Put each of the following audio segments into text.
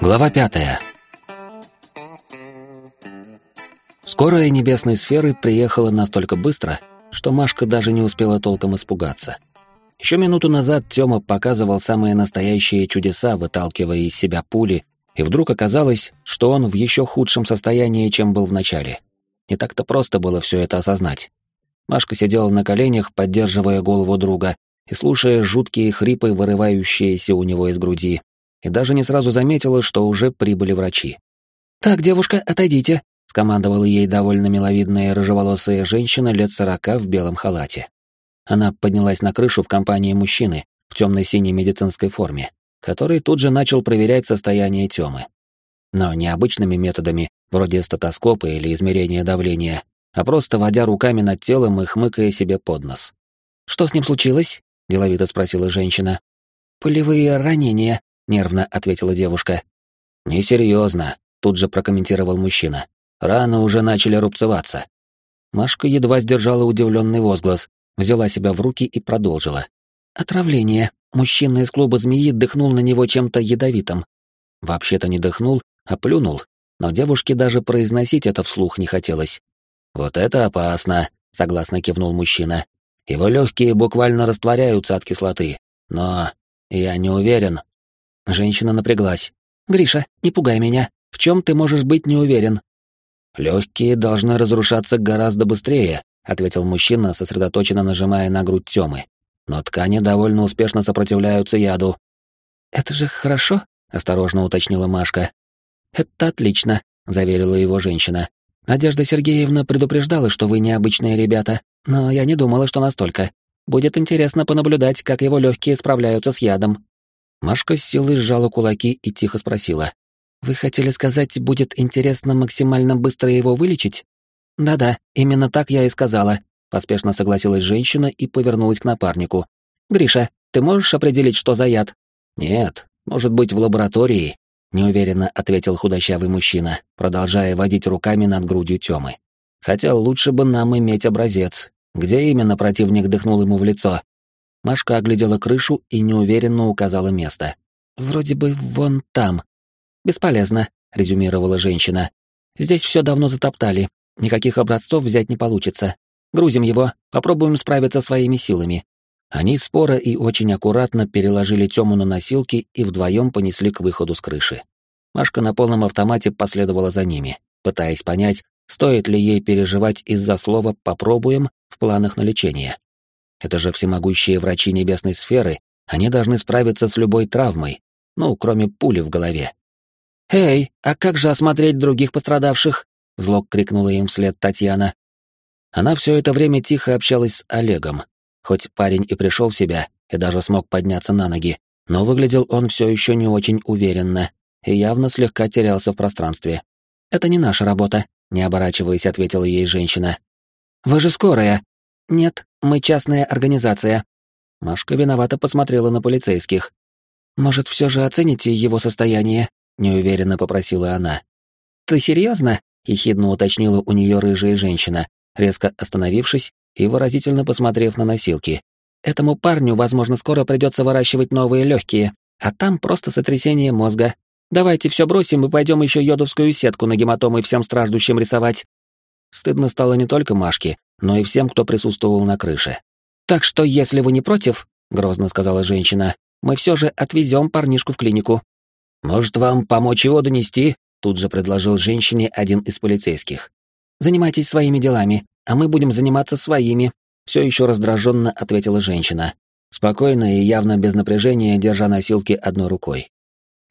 Глава пятая. Скорая небесной сферы приехала настолько быстро, что Машка даже не успела толком испугаться. Еще минуту назад Тёма показывал самые настоящие чудеса, выталкивая из себя пули, и вдруг оказалось, что он в еще худшем состоянии, чем был в начале. Не так-то просто было все это осознать. Машка сидела на коленях, поддерживая голову друга и слушая жуткие хрипы, вырывающиеся у него из груди, и даже не сразу заметила, что уже прибыли врачи. «Так, девушка, отойдите», — скомандовала ей довольно миловидная рыжеволосая женщина лет сорока в белом халате. Она поднялась на крышу в компании мужчины в темно-синей медицинской форме, который тут же начал проверять состояние Тёмы. Но не обычными методами, вроде стетоскопа или измерения давления, а просто водя руками над телом и хмыкая себе под нос. «Что с ним случилось?» — деловито спросила женщина. «Пулевые ранения», — нервно ответила девушка. «Несерьезно», — тут же прокомментировал мужчина. «Раны уже начали рубцеваться». Машка едва сдержала удивленный возглас, взяла себя в руки и продолжила. «Отравление. Мужчина из клуба змеи дыхнул на него чем-то ядовитым. Вообще-то не дыхнул, а плюнул, но девушке даже произносить это вслух не хотелось. «Вот это опасно», — согласно кивнул мужчина. «Его легкие буквально растворяются от кислоты, но я не уверен». Женщина напряглась. «Гриша, не пугай меня. В чем ты можешь быть не уверен?» «Легкие должны разрушаться гораздо быстрее», — ответил мужчина, сосредоточенно нажимая на грудь Тёмы. «Но ткани довольно успешно сопротивляются яду». «Это же хорошо», — осторожно уточнила Машка. «Это отлично», — заверила его женщина. «Надежда Сергеевна предупреждала, что вы необычные ребята, но я не думала, что настолько. Будет интересно понаблюдать, как его легкие справляются с ядом». Машка с силой сжала кулаки и тихо спросила. «Вы хотели сказать, будет интересно максимально быстро его вылечить?» «Да-да, именно так я и сказала», — поспешно согласилась женщина и повернулась к напарнику. «Гриша, ты можешь определить, что за яд?» «Нет, может быть, в лаборатории», неуверенно ответил худощавый мужчина, продолжая водить руками над грудью Тёмы. Хотя лучше бы нам иметь образец. Где именно противник дыхнул ему в лицо? Машка оглядела крышу и неуверенно указала место. Вроде бы вон там. Бесполезно, резюмировала женщина. Здесь все давно затоптали. Никаких образцов взять не получится. Грузим его, попробуем справиться своими силами. Они споро и очень аккуратно переложили Тему на носилки и вдвоем понесли к выходу с крыши. Машка на полном автомате последовала за ними, пытаясь понять, стоит ли ей переживать из-за слова «попробуем» в планах на лечение. Это же всемогущие врачи небесной сферы, они должны справиться с любой травмой, ну, кроме пули в голове. «Эй, а как же осмотреть других пострадавших?» — зло крикнула им вслед Татьяна. Она все это время тихо общалась с Олегом, Хоть парень и пришел в себя и даже смог подняться на ноги, но выглядел он все еще не очень уверенно и явно слегка терялся в пространстве. «Это не наша работа», — не оборачиваясь, ответила ей женщина. «Вы же скорая». «Нет, мы частная организация». Машка виновато посмотрела на полицейских. «Может, все же оцените его состояние?» — неуверенно попросила она. «Ты серьезно?» — ехидно уточнила у нее рыжая женщина, резко остановившись и выразительно посмотрев на носилки. «Этому парню, возможно, скоро придется выращивать новые легкие, а там просто сотрясение мозга. Давайте все бросим и пойдем еще йодовскую сетку на гематомы всем страждущим рисовать». Стыдно стало не только Машке, но и всем, кто присутствовал на крыше. «Так что, если вы не против, — грозно сказала женщина, — мы все же отвезем парнишку в клинику». «Может, вам помочь его донести?» — тут же предложил женщине один из полицейских. «Занимайтесь своими делами, а мы будем заниматься своими», — все еще раздраженно ответила женщина, спокойно и явно без напряжения, держа носилки одной рукой.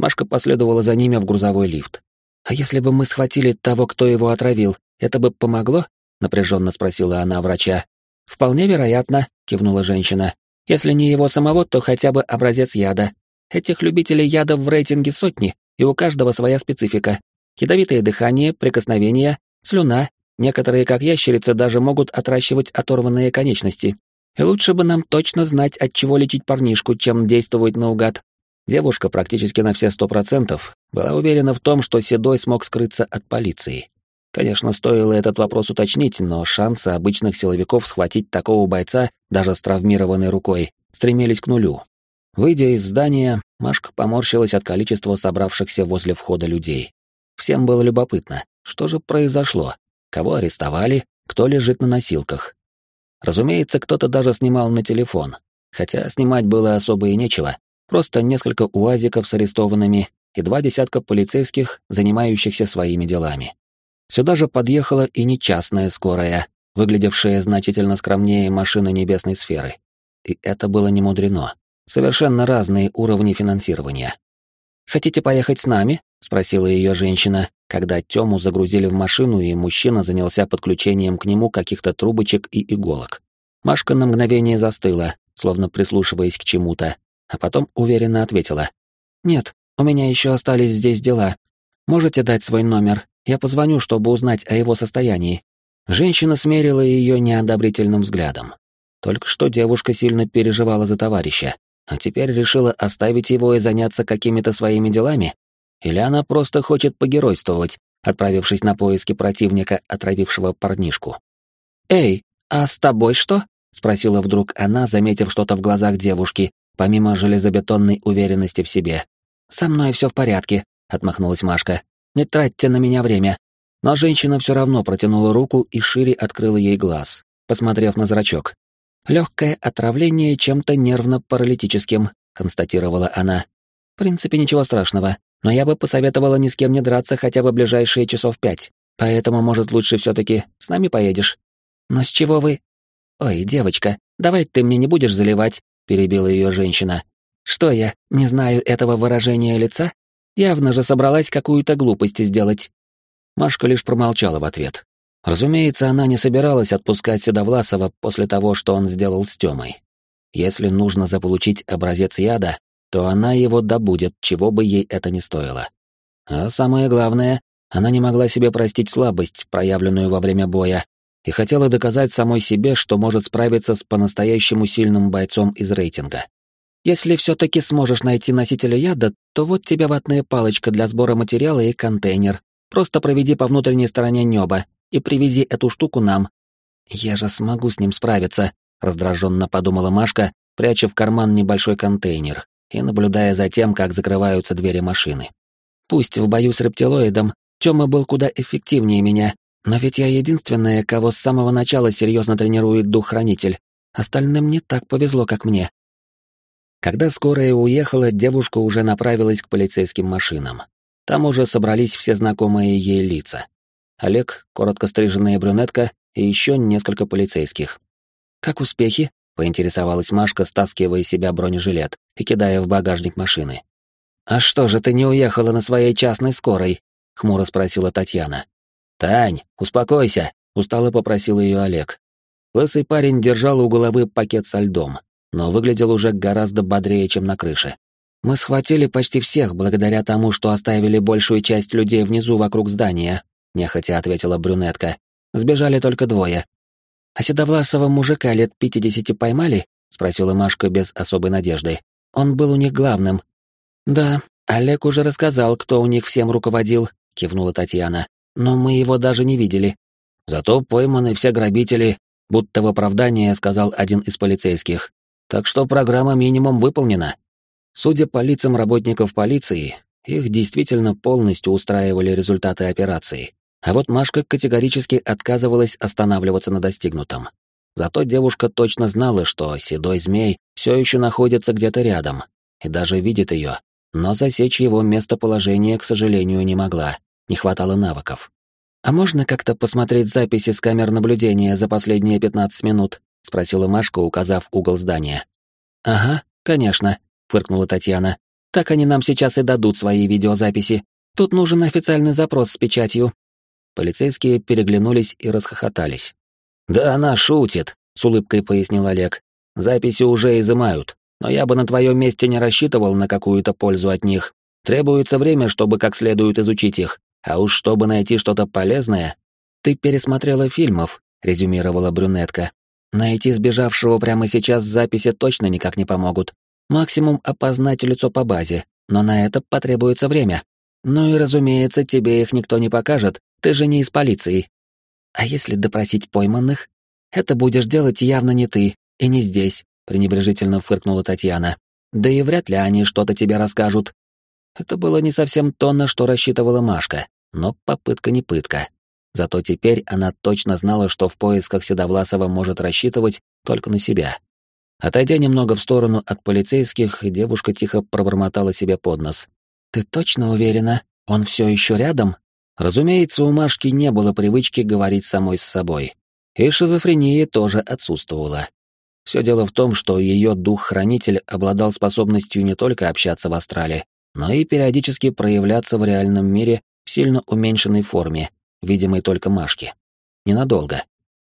Машка последовала за ними в грузовой лифт. «А если бы мы схватили того, кто его отравил, это бы помогло?» — напряженно спросила она врача. «Вполне вероятно», — кивнула женщина. «Если не его самого, то хотя бы образец яда. Этих любителей яда в рейтинге сотни, и у каждого своя специфика. Ядовитое дыхание, прикосновения, слюна, Некоторые, как ящерицы, даже могут отращивать оторванные конечности. И лучше бы нам точно знать, от чего лечить парнишку, чем действовать наугад. Девушка практически на все сто процентов была уверена в том, что Седой смог скрыться от полиции. Конечно, стоило этот вопрос уточнить, но шансы обычных силовиков схватить такого бойца, даже с травмированной рукой, стремились к нулю. Выйдя из здания, Машка поморщилась от количества собравшихся возле входа людей. Всем было любопытно, что же произошло, кого арестовали, кто лежит на носилках. Разумеется, кто-то даже снимал на телефон, хотя снимать было особо и нечего, просто несколько уазиков с арестованными и два десятка полицейских, занимающихся своими делами. Сюда же подъехала и не частная скорая, выглядевшая значительно скромнее машины небесной сферы. И это было не мудрено. Совершенно разные уровни финансирования. «Хотите поехать с нами?» — спросила ее женщина, когда Тему загрузили в машину, и мужчина занялся подключением к нему каких-то трубочек и иголок. Машка на мгновение застыла, словно прислушиваясь к чему-то, а потом уверенно ответила. «Нет, у меня еще остались здесь дела. Можете дать свой номер? Я позвоню, чтобы узнать о его состоянии». Женщина смерила ее неодобрительным взглядом. Только что девушка сильно переживала за товарища, а теперь решила оставить его и заняться какими-то своими делами? Или она просто хочет погеройствовать, отправившись на поиски противника, отравившего парнишку? «Эй, а с тобой что?» — спросила вдруг она, заметив что-то в глазах девушки, помимо железобетонной уверенности в себе. «Со мной все в порядке», — отмахнулась Машка. «Не тратьте на меня время». Но женщина все равно протянула руку и шире открыла ей глаз, посмотрев на зрачок. «Легкое отравление чем-то нервно-паралитическим», — констатировала она. «В принципе, ничего страшного, но я бы посоветовала ни с кем не драться хотя бы ближайшие часов пять. Поэтому, может, лучше все-таки с нами поедешь?» «Но с чего вы...» «Ой, девочка, давай ты мне не будешь заливать», — перебила ее женщина. «Что я, не знаю этого выражения лица? Явно же собралась какую-то глупость сделать». Машка лишь промолчала в ответ. Разумеется, она не собиралась отпускать Седовласова после того, что он сделал с Тёмой. Если нужно заполучить образец яда, то она его добудет, чего бы ей это ни стоило. А самое главное, она не могла себе простить слабость, проявленную во время боя, и хотела доказать самой себе, что может справиться с по-настоящему сильным бойцом из рейтинга. Если все-таки сможешь найти носителя яда, то вот тебе ватная палочка для сбора материала и контейнер. Просто проведи по внутренней стороне неба, и привези эту штуку нам. Я же смогу с ним справиться, раздраженно подумала Машка, пряча в карман небольшой контейнер и наблюдая за тем, как закрываются двери машины. Пусть в бою с рептилоидом Тёма был куда эффективнее меня, но ведь я единственная, кого с самого начала серьезно тренирует дух-хранитель. Остальным не так повезло, как мне. Когда скорая уехала, девушка уже направилась к полицейским машинам. Там уже собрались все знакомые ей лица. Олег, коротко стриженная брюнетка и еще несколько полицейских. «Как успехи?» — поинтересовалась Машка, стаскивая себя бронежилет и кидая в багажник машины. «А что же ты не уехала на своей частной скорой?» — хмуро спросила Татьяна. «Тань, успокойся!» — устало попросил ее Олег. Лысый парень держал у головы пакет со льдом, но выглядел уже гораздо бодрее, чем на крыше. «Мы схватили почти всех благодаря тому, что оставили большую часть людей внизу вокруг здания, — нехотя ответила брюнетка. «Сбежали только двое». «А седовласого мужика лет пятидесяти поймали?» — спросила Машка без особой надежды. «Он был у них главным». «Да, Олег уже рассказал, кто у них всем руководил», — кивнула Татьяна. «Но мы его даже не видели». «Зато пойманы все грабители», — будто в оправдание сказал один из полицейских. «Так что программа минимум выполнена». Судя по лицам работников полиции, их действительно полностью устраивали результаты операции. А вот Машка категорически отказывалась останавливаться на достигнутом. Зато девушка точно знала, что седой змей все еще находится где-то рядом и даже видит ее, но засечь его местоположение, к сожалению, не могла, не хватало навыков. «А можно как-то посмотреть записи с камер наблюдения за последние 15 минут?» — спросила Машка, указав угол здания. «Ага, конечно», — фыркнула Татьяна. «Так они нам сейчас и дадут свои видеозаписи. Тут нужен официальный запрос с печатью, Полицейские переглянулись и расхохотались. «Да она шутит», — с улыбкой пояснил Олег. «Записи уже изымают, но я бы на твоем месте не рассчитывал на какую-то пользу от них. Требуется время, чтобы как следует изучить их, а уж чтобы найти что-то полезное...» «Ты пересмотрела фильмов», — резюмировала брюнетка. «Найти сбежавшего прямо сейчас записи точно никак не помогут. Максимум опознать лицо по базе, но на это потребуется время. Ну и, разумеется, тебе их никто не покажет, ты же не из полиции. А если допросить пойманных? Это будешь делать явно не ты, и не здесь, пренебрежительно фыркнула Татьяна. да и вряд ли они что-то тебе расскажут. Это было не совсем то, на что рассчитывала Машка, но попытка не пытка. Зато теперь она точно знала, что в поисках Седовласова может рассчитывать только на себя. Отойдя немного в сторону от полицейских, девушка тихо пробормотала себе под нос. «Ты точно уверена? Он все еще рядом?» Разумеется, у Машки не было привычки говорить самой с собой. И шизофрения тоже отсутствовала. Все дело в том, что ее дух-хранитель обладал способностью не только общаться в астрале, но и периодически проявляться в реальном мире в сильно уменьшенной форме, видимой только Машке. Ненадолго.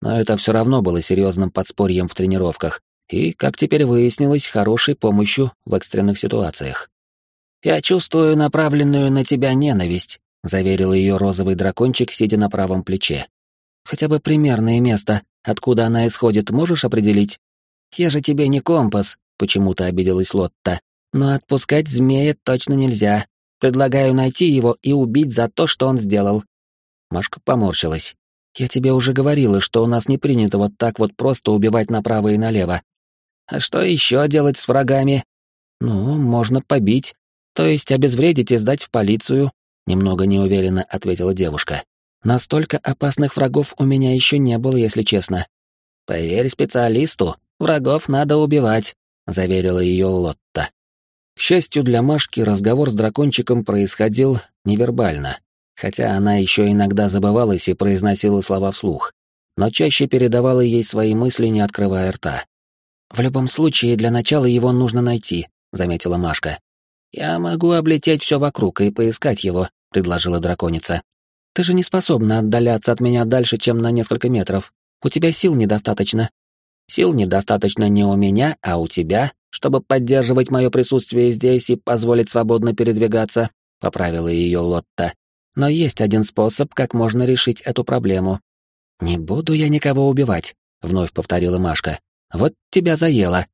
Но это все равно было серьезным подспорьем в тренировках и, как теперь выяснилось, хорошей помощью в экстренных ситуациях. «Я чувствую направленную на тебя ненависть», — заверил ее розовый дракончик, сидя на правом плече. «Хотя бы примерное место, откуда она исходит, можешь определить?» «Я же тебе не компас», — почему-то обиделась Лотта. «Но отпускать змея точно нельзя. Предлагаю найти его и убить за то, что он сделал». Машка поморщилась. «Я тебе уже говорила, что у нас не принято вот так вот просто убивать направо и налево. А что еще делать с врагами? Ну, можно побить, то есть обезвредить и сдать в полицию, немного неуверенно ответила девушка. Настолько опасных врагов у меня еще не было, если честно. Поверь специалисту, врагов надо убивать, заверила ее Лотта. К счастью для Машки, разговор с дракончиком происходил невербально, хотя она еще иногда забывалась и произносила слова вслух, но чаще передавала ей свои мысли, не открывая рта. «В любом случае, для начала его нужно найти», — заметила Машка. «Я могу облететь все вокруг и поискать его», — предложила драконица. «Ты же не способна отдаляться от меня дальше, чем на несколько метров. У тебя сил недостаточно». «Сил недостаточно не у меня, а у тебя, чтобы поддерживать мое присутствие здесь и позволить свободно передвигаться», — поправила ее Лотта. «Но есть один способ, как можно решить эту проблему». «Не буду я никого убивать», — вновь повторила Машка. Вот тебя заело.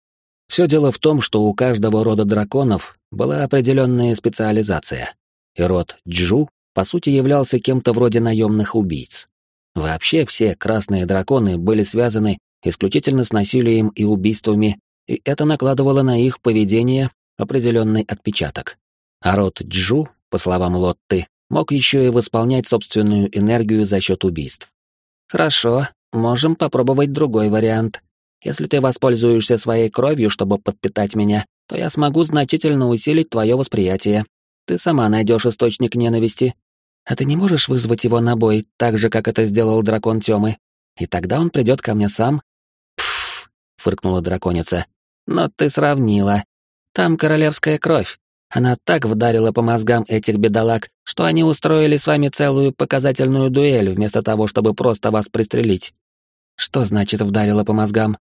Все дело в том, что у каждого рода драконов была определенная специализация. И род Джу, по сути, являлся кем-то вроде наемных убийц. Вообще все красные драконы были связаны исключительно с насилием и убийствами, и это накладывало на их поведение определенный отпечаток. А род Джу, по словам Лотты, мог еще и восполнять собственную энергию за счет убийств. Хорошо, можем попробовать другой вариант, если ты воспользуешься своей кровью, чтобы подпитать меня, то я смогу значительно усилить твое восприятие. Ты сама найдешь источник ненависти. А ты не можешь вызвать его на бой, так же, как это сделал дракон Тёмы. И тогда он придет ко мне сам. Пф, фыркнула драконица. Но ты сравнила. Там королевская кровь. Она так вдарила по мозгам этих бедолаг, что они устроили с вами целую показательную дуэль вместо того, чтобы просто вас пристрелить. Что значит вдарила по мозгам?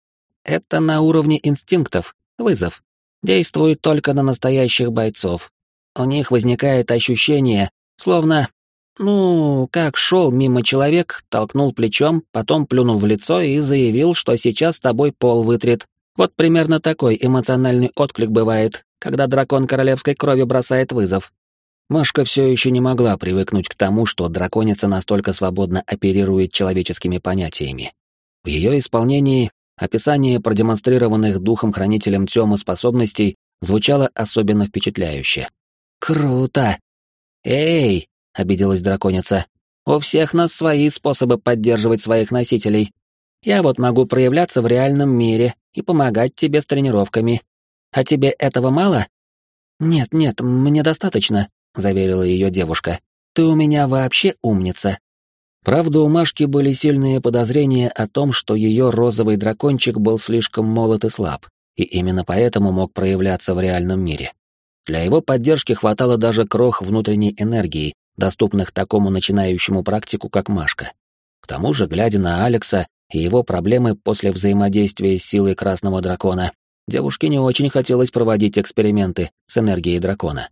Это на уровне инстинктов, вызов. Действует только на настоящих бойцов. У них возникает ощущение, словно... Ну, как шел мимо человек, толкнул плечом, потом плюнул в лицо и заявил, что сейчас с тобой пол вытрет. Вот примерно такой эмоциональный отклик бывает, когда дракон королевской крови бросает вызов. Машка все еще не могла привыкнуть к тому, что драконица настолько свободно оперирует человеческими понятиями. В ее исполнении Описание продемонстрированных духом-хранителем Тёмы способностей звучало особенно впечатляюще. «Круто!» «Эй!» — обиделась драконица. «У всех нас свои способы поддерживать своих носителей. Я вот могу проявляться в реальном мире и помогать тебе с тренировками. А тебе этого мало?» «Нет, нет, мне достаточно», — заверила ее девушка. «Ты у меня вообще умница. Правда, у Машки были сильные подозрения о том, что ее розовый дракончик был слишком молод и слаб, и именно поэтому мог проявляться в реальном мире. Для его поддержки хватало даже крох внутренней энергии, доступных такому начинающему практику, как Машка. К тому же, глядя на Алекса и его проблемы после взаимодействия с силой красного дракона, девушке не очень хотелось проводить эксперименты с энергией дракона.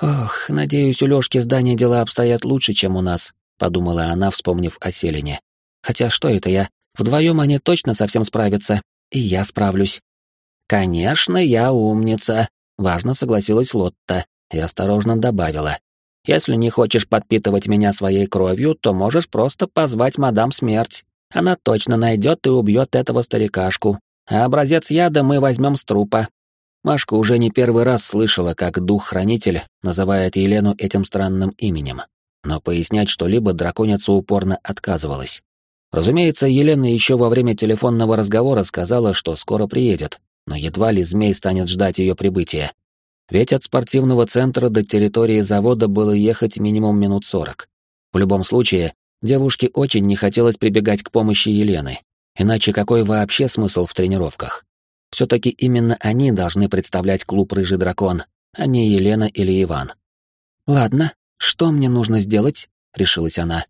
«Ох, надеюсь, у Лёшки с дела обстоят лучше, чем у нас», — подумала она, вспомнив о Селине. «Хотя что это я? Вдвоем они точно совсем справятся, и я справлюсь». «Конечно, я умница», — важно согласилась Лотта и осторожно добавила. «Если не хочешь подпитывать меня своей кровью, то можешь просто позвать мадам смерть. Она точно найдет и убьет этого старикашку, а образец яда мы возьмем с трупа». Машка уже не первый раз слышала, как дух-хранитель называет Елену этим странным именем, но пояснять что-либо драконица упорно отказывалась. Разумеется, Елена еще во время телефонного разговора сказала, что скоро приедет, но едва ли змей станет ждать ее прибытия. Ведь от спортивного центра до территории завода было ехать минимум минут сорок. В любом случае, девушке очень не хотелось прибегать к помощи Елены, иначе какой вообще смысл в тренировках? Все-таки именно они должны представлять клуб «Рыжий дракон», а не Елена или Иван. «Ладно, что мне нужно сделать?» — решилась она.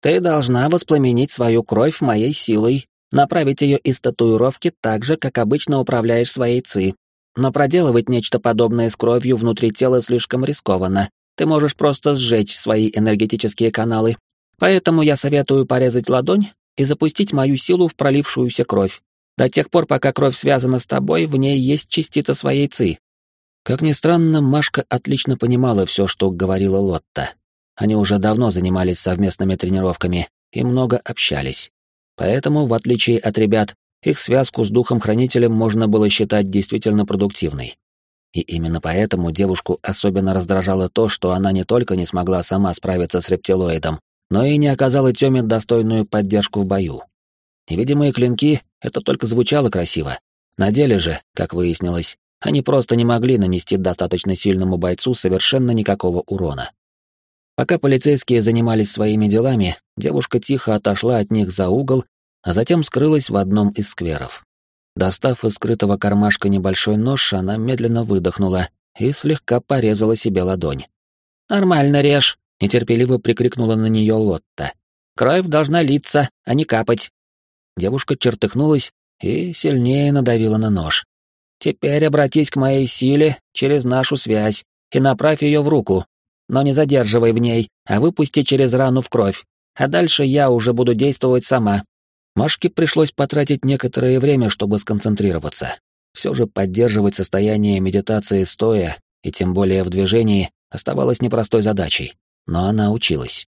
«Ты должна воспламенить свою кровь моей силой, направить ее из татуировки так же, как обычно управляешь своей ци. Но проделывать нечто подобное с кровью внутри тела слишком рискованно. Ты можешь просто сжечь свои энергетические каналы. Поэтому я советую порезать ладонь и запустить мою силу в пролившуюся кровь. До тех пор, пока кровь связана с тобой, в ней есть частица своей ци. Как ни странно, Машка отлично понимала все, что говорила Лотта. Они уже давно занимались совместными тренировками и много общались. Поэтому, в отличие от ребят, их связку с духом-хранителем можно было считать действительно продуктивной. И именно поэтому девушку особенно раздражало то, что она не только не смогла сама справиться с рептилоидом, но и не оказала Тёме достойную поддержку в бою. Невидимые клинки — это только звучало красиво. На деле же, как выяснилось, они просто не могли нанести достаточно сильному бойцу совершенно никакого урона. Пока полицейские занимались своими делами, девушка тихо отошла от них за угол а затем скрылась в одном из скверов. Достав из скрытого кармашка небольшой нож, она медленно выдохнула и слегка порезала себе ладонь. «Нормально режь!» — нетерпеливо прикрикнула на нее Лотта. «Кровь должна литься, а не капать!» Девушка чертыхнулась и сильнее надавила на нож. «Теперь обратись к моей силе через нашу связь и направь ее в руку, но не задерживай в ней, а выпусти через рану в кровь, а дальше я уже буду действовать сама. Машке пришлось потратить некоторое время, чтобы сконцентрироваться. Все же поддерживать состояние медитации стоя, и тем более в движении, оставалось непростой задачей. Но она училась.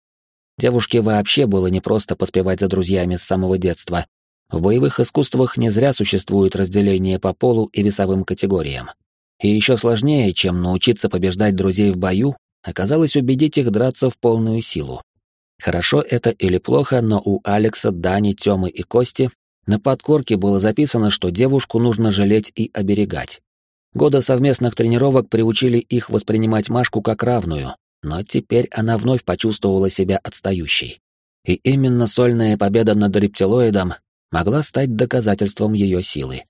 Девушке вообще было непросто поспевать за друзьями с самого детства. В боевых искусствах не зря существует разделение по полу и весовым категориям. И еще сложнее, чем научиться побеждать друзей в бою, оказалось убедить их драться в полную силу. Хорошо это или плохо, но у Алекса, Дани, Тёмы и Кости на подкорке было записано, что девушку нужно жалеть и оберегать. Годы совместных тренировок приучили их воспринимать Машку как равную, но теперь она вновь почувствовала себя отстающей. И именно сольная победа над рептилоидом могла стать доказательством ее силы.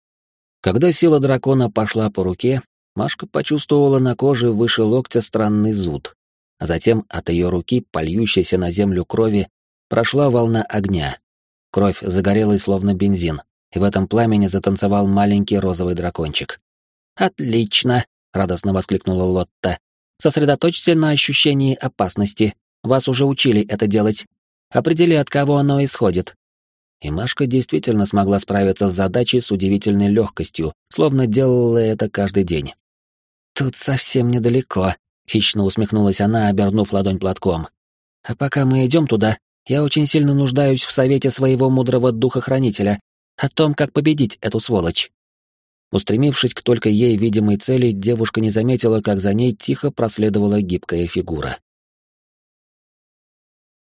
Когда сила дракона пошла по руке, Машка почувствовала на коже выше локтя странный зуд, а затем от ее руки, польющейся на землю крови, прошла волна огня. Кровь загорелась словно бензин, и в этом пламени затанцевал маленький розовый дракончик. «Отлично!» — радостно воскликнула Лотта. «Сосредоточься на ощущении опасности. Вас уже учили это делать. Определи, от кого оно исходит». И Машка действительно смогла справиться с задачей с удивительной легкостью, словно делала это каждый день. «Тут совсем недалеко», Хищно усмехнулась она, обернув ладонь платком. «А пока мы идем туда, я очень сильно нуждаюсь в совете своего мудрого духохранителя о том, как победить эту сволочь». Устремившись к только ей видимой цели, девушка не заметила, как за ней тихо проследовала гибкая фигура.